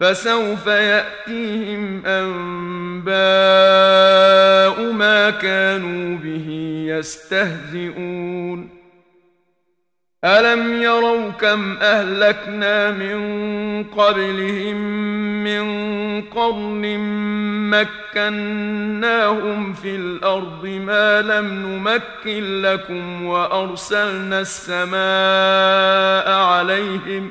فسوف يأتيهم أنباء ما كانوا به يستهزئون. ألم يروا كم أهلكنا من قبلهم من قرن مكناهم في الأرض ما لم نمكن لكم وأرسلنا السماء عليهم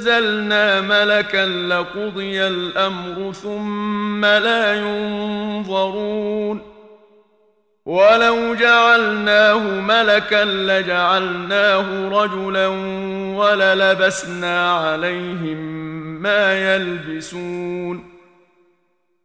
أنزلنا ملكا لقضي الأمر ثم لا ينظرون. ولو جعلناه ملكا لجعلناه رجلا وللبسنا عليهم ما يلبسون.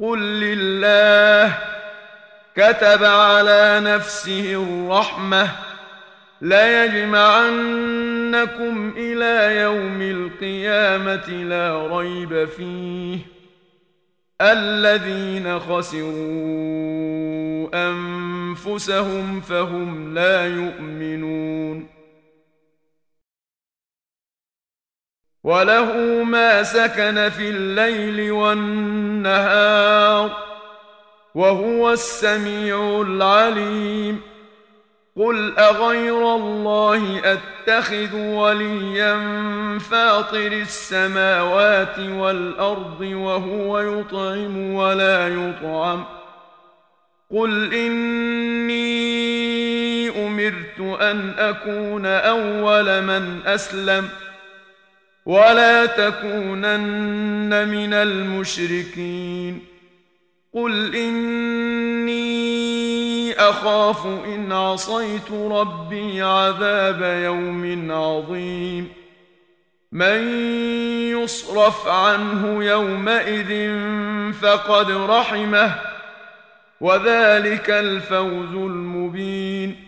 قل لله كتب على نفسه الرحمه ليجمعنكم إلى يوم القيامه لا ريب فيه الذين خسروا انفسهم فهم لا يؤمنون وله ما سكن في الليل والنهار وهو السميع العليم قل اغير الله اتخذ وليا فاطر السماوات والارض وهو يطعم ولا يطعم قل اني امرت ان اكون اول من اسلم ولا تكونن من المشركين. قل إني أخاف إن عصيت ربي عذاب يوم عظيم. من يصرف عنه يومئذ فقد رحمه وذلك الفوز المبين.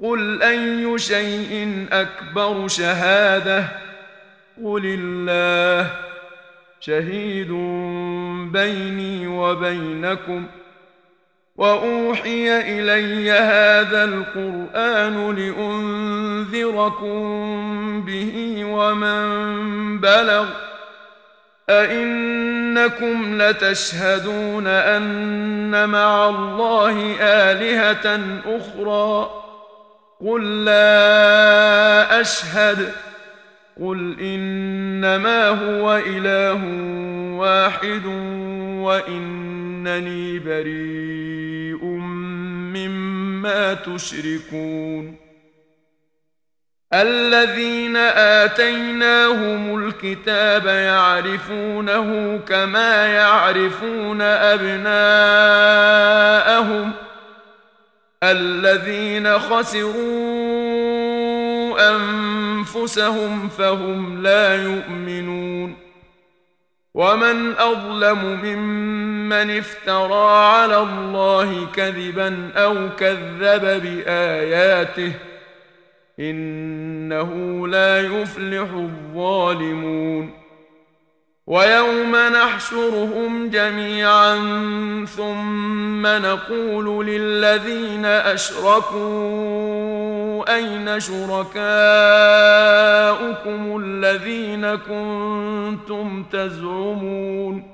قل اي شيء اكبر شهاده قل الله شهيد بيني وبينكم واوحي الي هذا القران لانذركم به ومن بلغ ائنكم لتشهدون ان مع الله الهه أخرى قل لا اشهد قل انما هو اله واحد وانني بريء مما تشركون الذين اتيناهم الكتاب يعرفونه كما يعرفون ابناءهم الذين خسروا أنفسهم فهم لا يؤمنون. ومن أظلم ممن افترى على الله كذبا أو كذب بآياته إنه لا يفلح الظالمون. ويوم نحشرهم جميعا ثم نقول للذين أشركوا أين شركاؤكم الذين كنتم تزعمون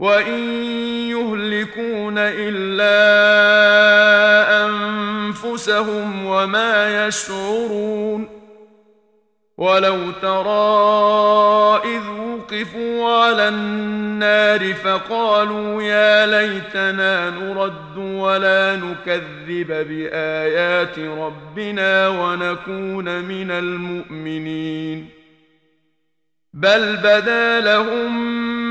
وان يهلكون الا انفسهم وما يشعرون ولو ترى اذ وقفوا على النار فقالوا يا ليتنا نرد ولا نكذب بايات ربنا ونكون من المؤمنين بل بدا لهم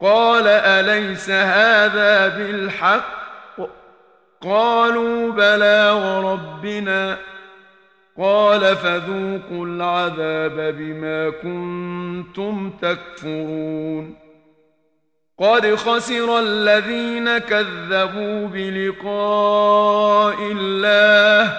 قال أليس هذا بالحق؟ قالوا بلى وربنا. قال فذوقوا العذاب بما كنتم تكفرون. قد خسر الذين كذبوا بلقاء الله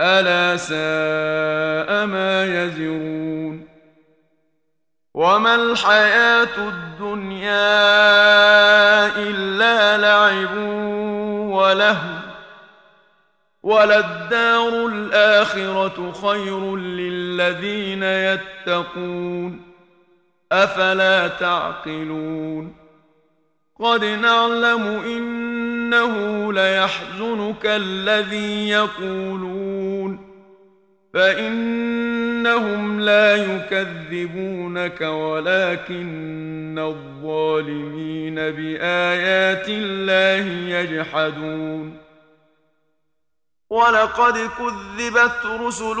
ألا ساء ما يزرون وما الحياة الدنيا إلا لعب ولهو وللدار الآخرة خير للذين يتقون أفلا تعقلون قد نعلم إنه ليحزنك الذي يقولون فإنهم لا يكذبونك ولكن الظالمين بآيات الله يجحدون. ولقد كذبت رسل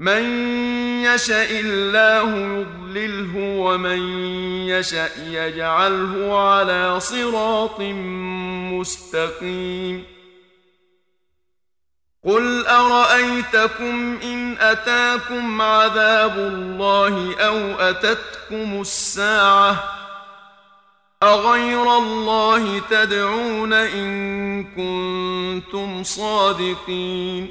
من يشا الله يضلله ومن يشا يجعله على صراط مستقيم. قل أرأيتكم إن أتاكم عذاب الله أو أتتكم الساعة أغير الله تدعون إن كنتم صادقين.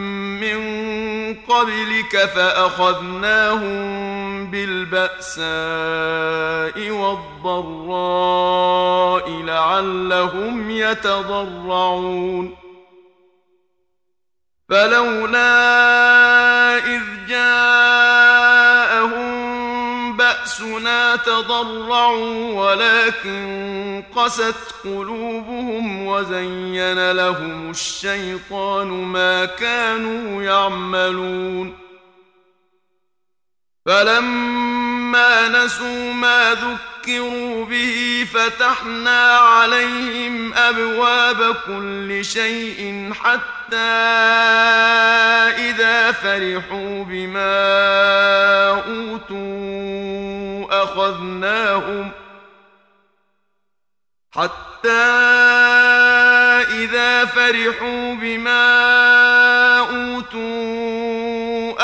قبلك فأخذناهم بالبأساء والضراء لعلهم يتضرعون. فلولا إذ جاءهم باسنا تضرعوا ولكن قست قلوبهم وزين لهم الشيطان ما كانوا يعملون فلما نسوا ما ذكروا به فتحنا عليهم ابواب كل شيء حتى اذا فرحوا بما اوتوا اخذناهم حتى اذا فرحوا بما اوتوا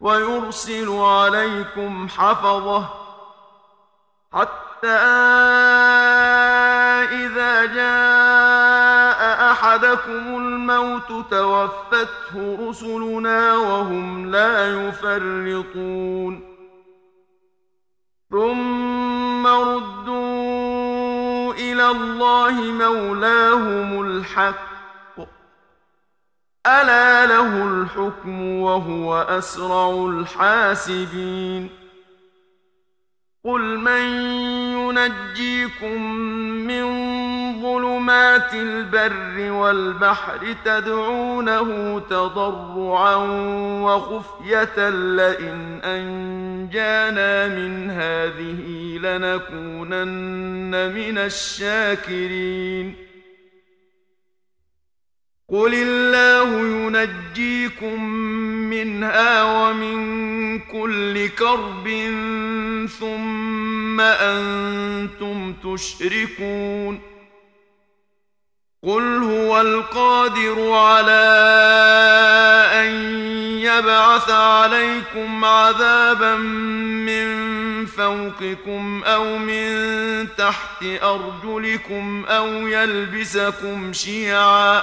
ويرسل عليكم حفظه حتى إذا جاء أحدكم الموت توفته رسلنا وهم لا يفرطون. ثم ردوا إلى الله مولاهم الحق ألا له الحكم وهو أسرع الحاسبين قل من ينجيكم من ظلمات البر والبحر تدعونه تضرعا وخفية لئن أنجانا من هذه لنكونن من الشاكرين قل الله ينجيكم منها ومن كل كرب ثم أنتم تشركون قل هو القادر على ان يبعث عليكم عذابا من فوقكم أو من تحت ارجلكم أو يلبسكم شيعا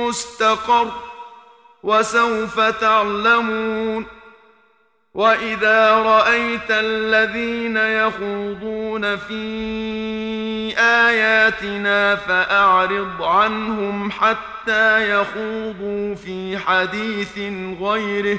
مستقر وسوف تعلمون وإذا رأيت الذين يخوضون في آياتنا فأعرض عنهم حتى يخوضوا في حديث غيره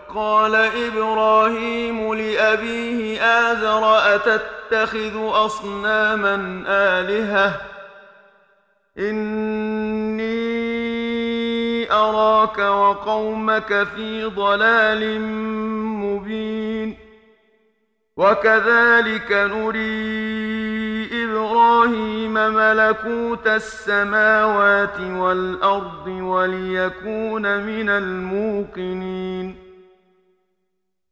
قال إبراهيم لأبيه ازر أتتخذ أصناما آلهة؟ إني أراك وقومك في ضلال مبين. وكذلك نري إبراهيم ملكوت السماوات والأرض وليكون من الموقنين.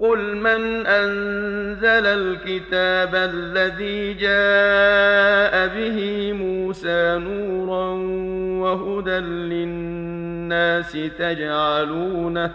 قل من أنزل الكتاب الذي جاء به موسى نورا وهدى للناس تجعلونه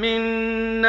من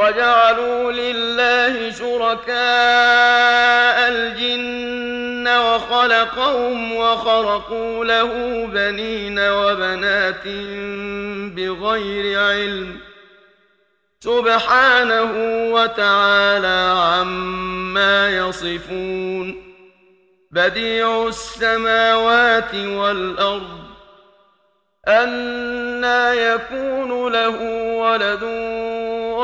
وجعلوا لله شركاء الجن وخلقهم وخرقوا له بنين وبنات بغير علم سبحانه وتعالى عما يصفون بديع السماوات والأرض أنا يكون له ولد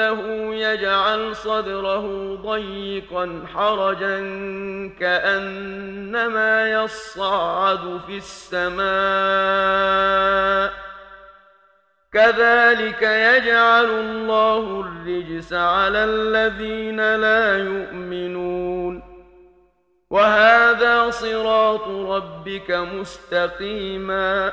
يضله يجعل صدره ضيقا حرجا كأنما يصعد في السماء. كذلك يجعل الله الرجس على الذين لا يؤمنون. وهذا صراط ربك مستقيما.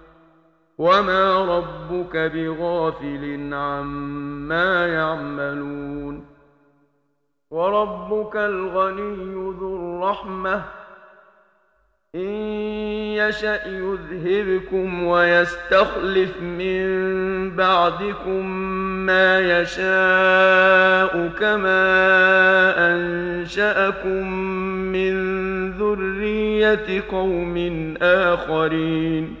وما ربك بغافل عما يعملون وربك الغني ذو الرحمه إن يشأ يذهبكم ويستخلف من بعدكم ما يشاء كما أنشأكم من ذرية قوم آخرين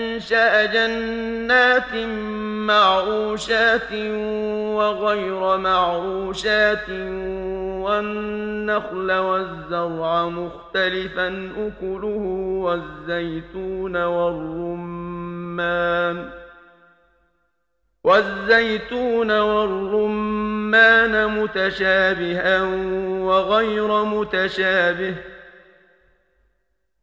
جنات معروشات وغير معروشات والنخل والزرع مختلفا أكله والزيتون والرمان. والزيتون والرمان متشابها وغير متشابه.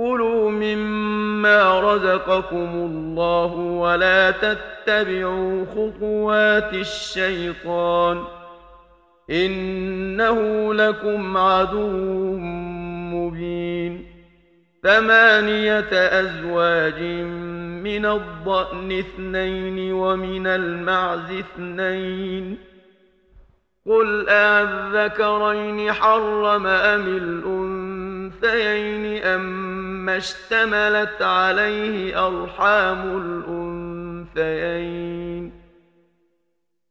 كلوا مما رزقكم الله ولا تتبعوا خطوات الشيطان إنه لكم عدو مبين ثمانية أزواج من الضأن اثنين ومن المعز اثنين قل أذكرين حرم أم الأنثيين أما اشتملت عليه أرحام الأنثيين.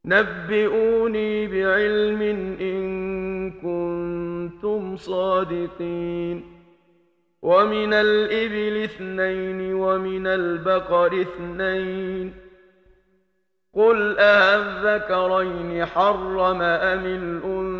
نبئوني بعلم إن كنتم صادقين. ومن الإبل اثنين ومن البقر اثنين. قل أذكرين حرم أم الأنثيين؟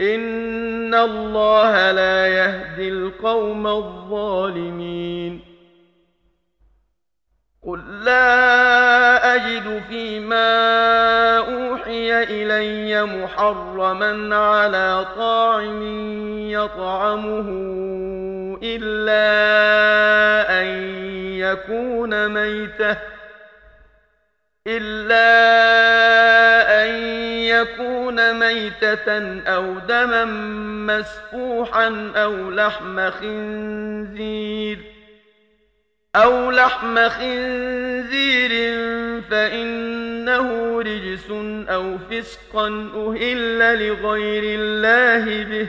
إن الله لا يهدي القوم الظالمين. قل لا أجد فيما أوحي إلي محرما على طاعم يطعمه إلا أن يكون ميتة إلا أن يكون ميتة أو دما مسفوحا أو لحم خنزير أو لحم خنزير فإنه رجس أو فسقا أهل لغير الله به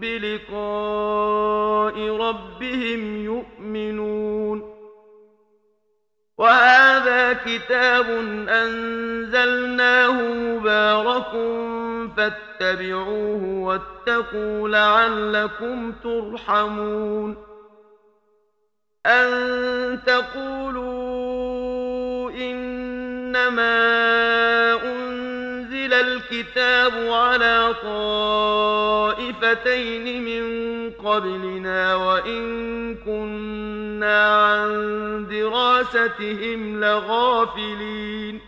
بلقاء ربهم يؤمنون. وهذا كتاب أنزلناه مبارك فاتبعوه واتقوا لعلكم ترحمون. أن تقولوا إنما الكتاب على طائفتين من قبلنا وإن كنا عن دراستهم لغافلين.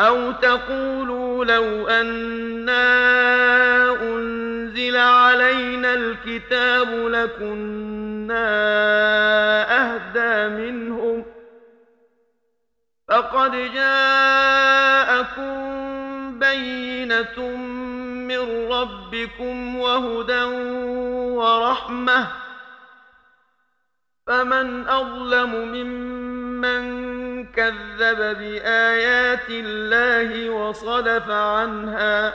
أو تقولوا لو أنا أنزل علينا الكتاب لكنا أهدى منهم فقد جاءكم بينة من ربكم وهدى ورحمة فمن أظلم ممن كذب بآيات الله وصدف عنها